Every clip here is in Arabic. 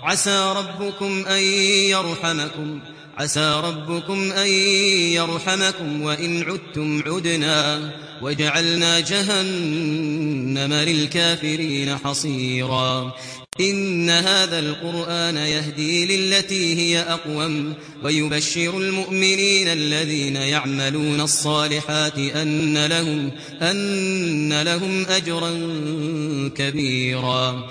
عسى ربكم أن يرحمكم. عسى ربكم أن يرحمكم. وإن عدتم عدنا. وجعلنا جهنم للكافرين حصيرا. إن هذا القرآن يهدي للتي هي أقوم. ويبشر المؤمنين الذين يعملون الصالحات أن لهم, أن لهم أجرا كبيرا.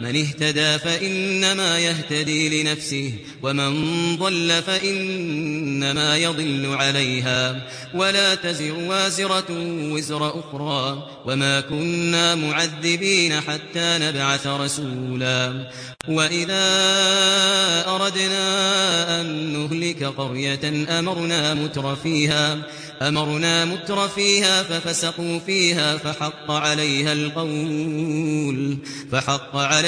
من اهتدى فإنما يهتدي لنفسه ومن ضل فإنما يضل عليها. ولا تزر وازرة وزر أخرى وما كنا معذبين حتى نبعث رسولا. وإذا أردنا أن نهلك قرية أمرنا متر فيها أمرنا متر فيها ففسقوا فيها فحق عليها القول فحق عليها